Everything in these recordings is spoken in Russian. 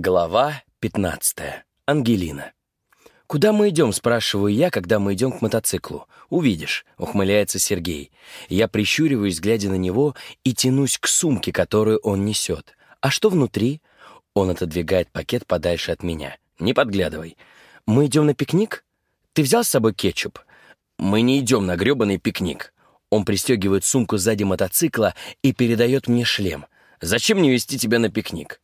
Глава 15. Ангелина. «Куда мы идем?» — спрашиваю я, когда мы идем к мотоциклу. «Увидишь», — ухмыляется Сергей. Я прищуриваюсь, глядя на него, и тянусь к сумке, которую он несет. «А что внутри?» Он отодвигает пакет подальше от меня. «Не подглядывай. Мы идем на пикник? Ты взял с собой кетчуп?» «Мы не идем на гребаный пикник». Он пристегивает сумку сзади мотоцикла и передает мне шлем. «Зачем мне вести тебя на пикник?»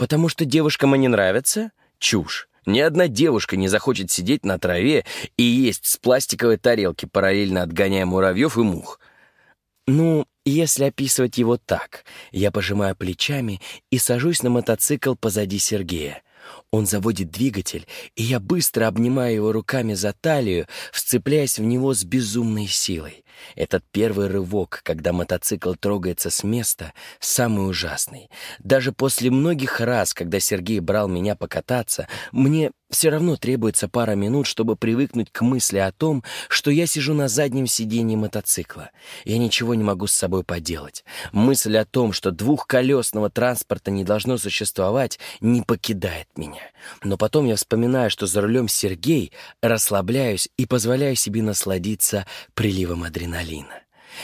Потому что девушкам они нравятся? Чушь. Ни одна девушка не захочет сидеть на траве и есть с пластиковой тарелки, параллельно отгоняя муравьев и мух. Ну, если описывать его так, я пожимаю плечами и сажусь на мотоцикл позади Сергея. Он заводит двигатель, и я быстро обнимаю его руками за талию, вцепляясь в него с безумной силой. Этот первый рывок, когда мотоцикл трогается с места, самый ужасный. Даже после многих раз, когда Сергей брал меня покататься, мне все равно требуется пара минут, чтобы привыкнуть к мысли о том, что я сижу на заднем сиденье мотоцикла. Я ничего не могу с собой поделать. Мысль о том, что двухколесного транспорта не должно существовать, не покидает меня. Но потом я вспоминаю, что за рулем Сергей, расслабляюсь и позволяю себе насладиться приливом адреналина.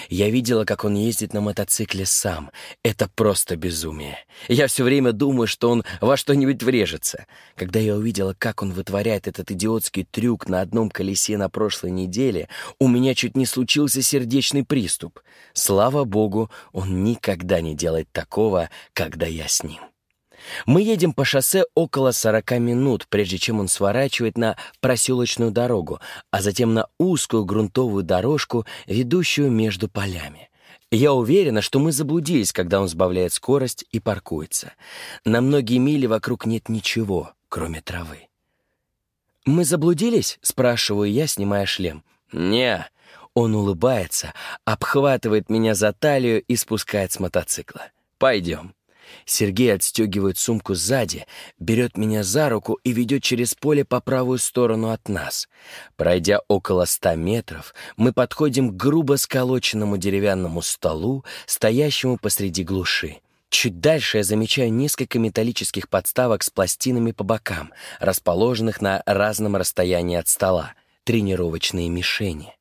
Я видела, как он ездит на мотоцикле сам. Это просто безумие. Я все время думаю, что он во что-нибудь врежется. Когда я увидела, как он вытворяет этот идиотский трюк на одном колесе на прошлой неделе, у меня чуть не случился сердечный приступ. Слава богу, он никогда не делает такого, когда я с ним. Мы едем по шоссе около 40 минут, прежде чем он сворачивает на проселочную дорогу, а затем на узкую грунтовую дорожку, ведущую между полями. Я уверена, что мы заблудились, когда он сбавляет скорость и паркуется. На многие мили вокруг нет ничего, кроме травы. «Мы заблудились?» — спрашиваю я, снимая шлем. «Не». Он улыбается, обхватывает меня за талию и спускает с мотоцикла. «Пойдем». Сергей отстегивает сумку сзади, берет меня за руку и ведет через поле по правую сторону от нас. Пройдя около ста метров, мы подходим к грубо сколоченному деревянному столу, стоящему посреди глуши. Чуть дальше я замечаю несколько металлических подставок с пластинами по бокам, расположенных на разном расстоянии от стола. Тренировочные мишени.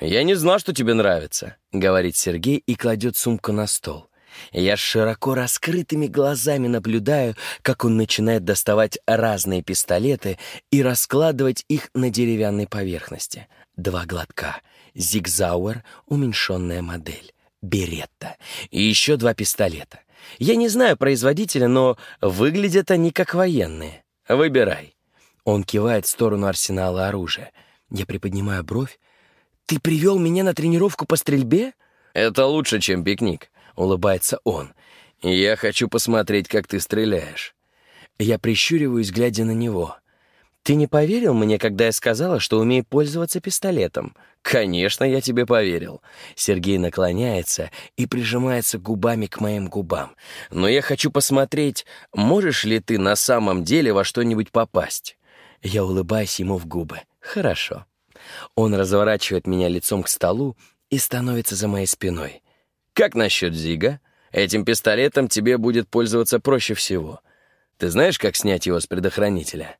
«Я не знал, что тебе нравится», — говорит Сергей и кладет сумку на стол. Я широко раскрытыми глазами наблюдаю, как он начинает доставать разные пистолеты и раскладывать их на деревянной поверхности. Два глотка. Зигзауэр, уменьшенная модель. Беретта. И еще два пистолета. Я не знаю производителя, но выглядят они как военные. Выбирай. Он кивает в сторону арсенала оружия. Я приподнимаю бровь. «Ты привел меня на тренировку по стрельбе?» «Это лучше, чем пикник. — улыбается он. «Я хочу посмотреть, как ты стреляешь». Я прищуриваюсь, глядя на него. «Ты не поверил мне, когда я сказала, что умею пользоваться пистолетом?» «Конечно, я тебе поверил». Сергей наклоняется и прижимается губами к моим губам. «Но я хочу посмотреть, можешь ли ты на самом деле во что-нибудь попасть?» Я улыбаюсь ему в губы. «Хорошо». Он разворачивает меня лицом к столу и становится за моей спиной. Как насчет Зига? Этим пистолетом тебе будет пользоваться проще всего. Ты знаешь, как снять его с предохранителя?»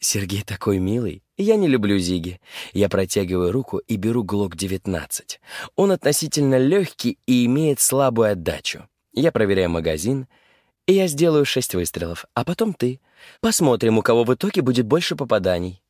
Сергей такой милый. Я не люблю Зиги. Я протягиваю руку и беру ГЛОК-19. Он относительно легкий и имеет слабую отдачу. Я проверяю магазин, и я сделаю шесть выстрелов, а потом ты. Посмотрим, у кого в итоге будет больше попаданий.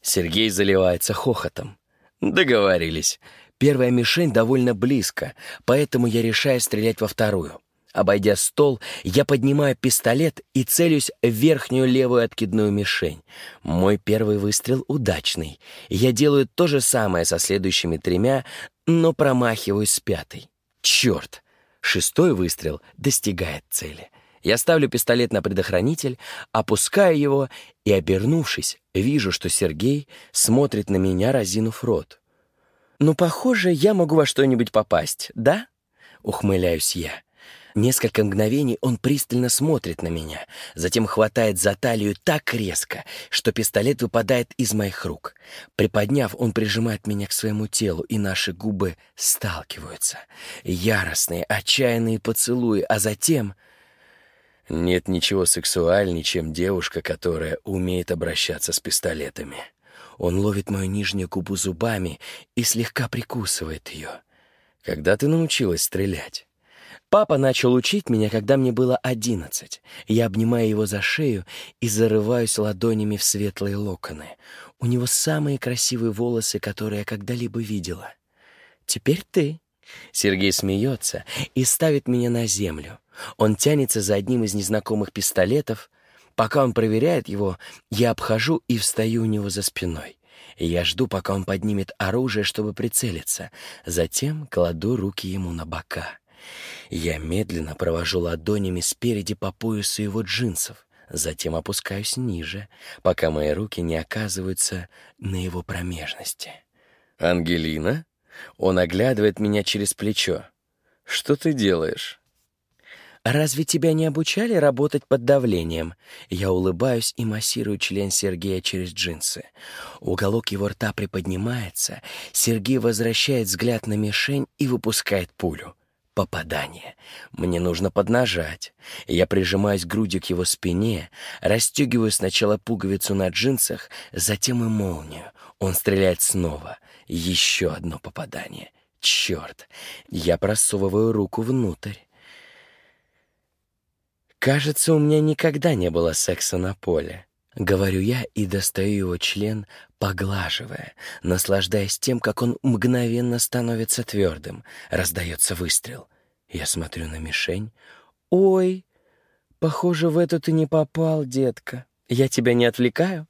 Сергей заливается хохотом. Договорились. Первая мишень довольно близко, поэтому я решаю стрелять во вторую. Обойдя стол, я поднимаю пистолет и целюсь в верхнюю левую откидную мишень. Мой первый выстрел удачный. Я делаю то же самое со следующими тремя, но промахиваюсь с пятой. Черт! Шестой выстрел достигает цели. Я ставлю пистолет на предохранитель, опускаю его и, обернувшись, вижу, что Сергей смотрит на меня, разинув рот. «Ну, похоже, я могу во что-нибудь попасть, да?» — ухмыляюсь я. Несколько мгновений он пристально смотрит на меня, затем хватает за талию так резко, что пистолет выпадает из моих рук. Приподняв, он прижимает меня к своему телу, и наши губы сталкиваются. Яростные, отчаянные поцелуи, а затем... Нет ничего сексуальнее, чем девушка, которая умеет обращаться с пистолетами. Он ловит мою нижнюю губу зубами и слегка прикусывает ее. Когда ты научилась стрелять? Папа начал учить меня, когда мне было одиннадцать. Я обнимаю его за шею и зарываюсь ладонями в светлые локоны. У него самые красивые волосы, которые я когда-либо видела. Теперь ты. Сергей смеется и ставит меня на землю. Он тянется за одним из незнакомых пистолетов. Пока он проверяет его, я обхожу и встаю у него за спиной. Я жду, пока он поднимет оружие, чтобы прицелиться. Затем кладу руки ему на бока. Я медленно провожу ладонями спереди по поясу его джинсов, затем опускаюсь ниже, пока мои руки не оказываются на его промежности. «Ангелина?» Он оглядывает меня через плечо. «Что ты делаешь?» «Разве тебя не обучали работать под давлением?» Я улыбаюсь и массирую член Сергея через джинсы. Уголок его рта приподнимается, Сергей возвращает взгляд на мишень и выпускает пулю. Попадание. Мне нужно поднажать. Я прижимаюсь грудью к его спине, расстегиваю сначала пуговицу на джинсах, затем и молнию. Он стреляет снова. Еще одно попадание. Черт. Я просовываю руку внутрь. «Кажется, у меня никогда не было секса на поле», — говорю я и достаю его член, поглаживая, наслаждаясь тем, как он мгновенно становится твердым. Раздается выстрел. Я смотрю на мишень. «Ой, похоже, в эту ты не попал, детка. Я тебя не отвлекаю?»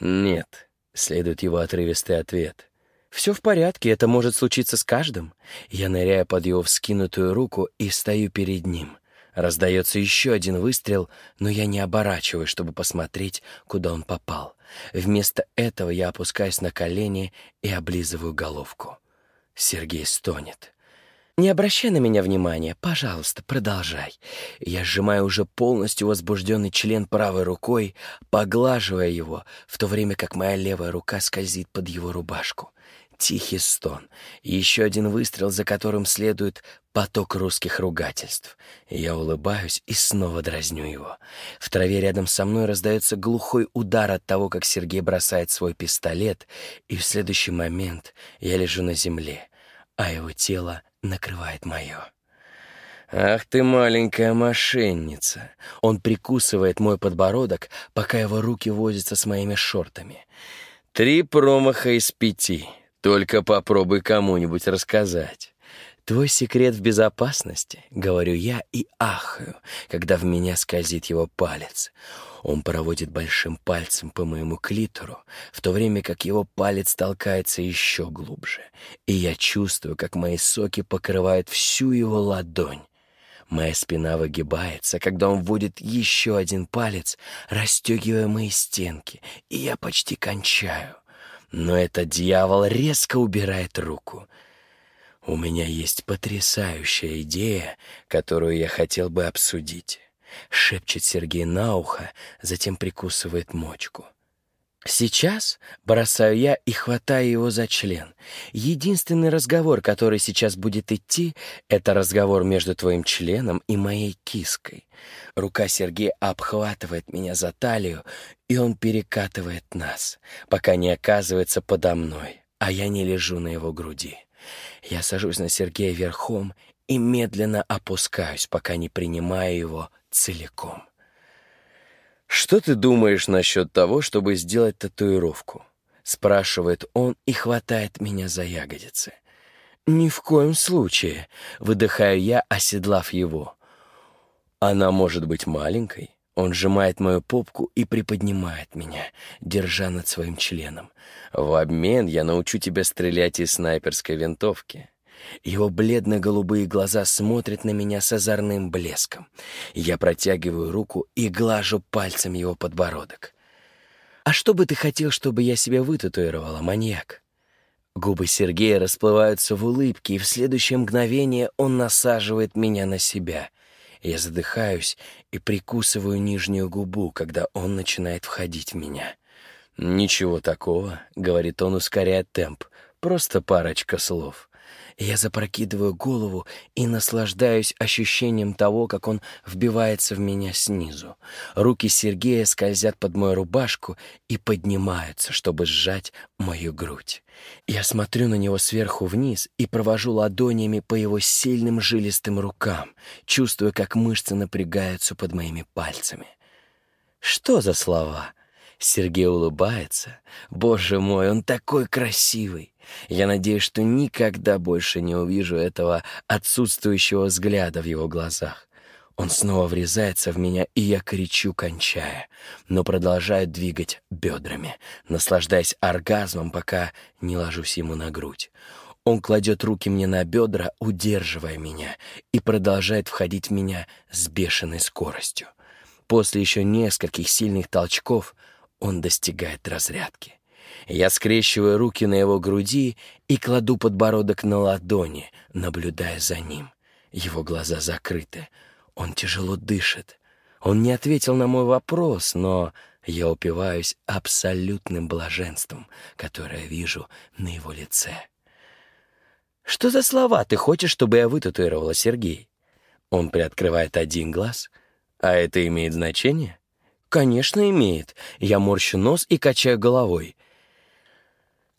«Нет», — следует его отрывистый ответ. «Все в порядке, это может случиться с каждым». Я ныряю под его вскинутую руку и стою перед ним — Раздается еще один выстрел, но я не оборачиваюсь, чтобы посмотреть, куда он попал. Вместо этого я опускаюсь на колени и облизываю головку. Сергей стонет. «Не обращай на меня внимания, пожалуйста, продолжай». Я сжимаю уже полностью возбужденный член правой рукой, поглаживая его, в то время как моя левая рука скользит под его рубашку. Тихий стон. И еще один выстрел, за которым следует поток русских ругательств. Я улыбаюсь и снова дразню его. В траве рядом со мной раздается глухой удар от того, как Сергей бросает свой пистолет, и в следующий момент я лежу на земле, а его тело накрывает мое. «Ах ты маленькая мошенница!» Он прикусывает мой подбородок, пока его руки возятся с моими шортами. «Три промаха из пяти. Только попробуй кому-нибудь рассказать. «Твой секрет в безопасности», — говорю я и ахаю, когда в меня скользит его палец. Он проводит большим пальцем по моему клитору, в то время как его палец толкается еще глубже, и я чувствую, как мои соки покрывают всю его ладонь. Моя спина выгибается, когда он вводит еще один палец, расстегивая мои стенки, и я почти кончаю. Но этот дьявол резко убирает руку. У меня есть потрясающая идея, которую я хотел бы обсудить. Шепчет Сергей на ухо, затем прикусывает мочку. Сейчас бросаю я и хватаю его за член. Единственный разговор, который сейчас будет идти, это разговор между твоим членом и моей киской. Рука Сергея обхватывает меня за талию, и он перекатывает нас, пока не оказывается подо мной, а я не лежу на его груди. Я сажусь на Сергея верхом и медленно опускаюсь, пока не принимаю его целиком. «Что ты думаешь насчет того, чтобы сделать татуировку?» — спрашивает он и хватает меня за ягодицы. «Ни в коем случае», — выдыхаю я, оседлав его. «Она может быть маленькой». Он сжимает мою попку и приподнимает меня, держа над своим членом. «В обмен я научу тебя стрелять из снайперской винтовки». Его бледно-голубые глаза смотрят на меня с озорным блеском. Я протягиваю руку и глажу пальцем его подбородок. «А что бы ты хотел, чтобы я себе вытатуировала, маньяк?» Губы Сергея расплываются в улыбке, и в следующее мгновение он насаживает меня на себя. Я задыхаюсь и прикусываю нижнюю губу, когда он начинает входить в меня. «Ничего такого», — говорит он, ускоряя темп, — «просто парочка слов». Я запрокидываю голову и наслаждаюсь ощущением того, как он вбивается в меня снизу. Руки Сергея скользят под мою рубашку и поднимаются, чтобы сжать мою грудь. Я смотрю на него сверху вниз и провожу ладонями по его сильным жилистым рукам, чувствуя, как мышцы напрягаются под моими пальцами. Что за слова? Сергей улыбается. Боже мой, он такой красивый. Я надеюсь, что никогда больше не увижу этого отсутствующего взгляда в его глазах. Он снова врезается в меня, и я кричу, кончая, но продолжаю двигать бедрами, наслаждаясь оргазмом, пока не ложусь ему на грудь. Он кладет руки мне на бедра, удерживая меня, и продолжает входить в меня с бешеной скоростью. После еще нескольких сильных толчков он достигает разрядки. Я скрещиваю руки на его груди и кладу подбородок на ладони, наблюдая за ним. Его глаза закрыты. Он тяжело дышит. Он не ответил на мой вопрос, но я упиваюсь абсолютным блаженством, которое вижу на его лице. «Что за слова ты хочешь, чтобы я вытатуировала, Сергей?» Он приоткрывает один глаз. «А это имеет значение?» «Конечно, имеет». Я морщу нос и качаю головой.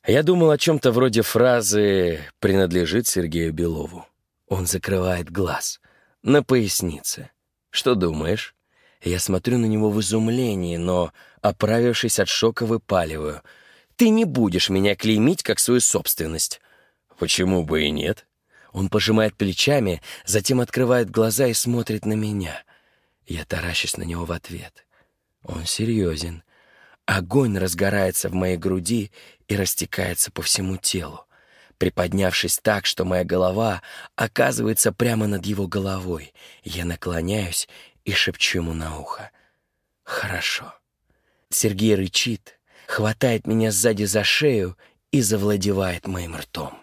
Я думал о чем-то вроде фразы «принадлежит Сергею Белову». Он закрывает глаз. На пояснице. Что думаешь? Я смотрю на него в изумлении, но, оправившись от шока, выпаливаю. «Ты не будешь меня клеймить как свою собственность». «Почему бы и нет?» Он пожимает плечами, затем открывает глаза и смотрит на меня. Я таращусь на него в ответ. Он серьезен. Огонь разгорается в моей груди и растекается по всему телу, приподнявшись так, что моя голова оказывается прямо над его головой. Я наклоняюсь и шепчу ему на ухо. «Хорошо». Сергей рычит, хватает меня сзади за шею и завладевает моим ртом.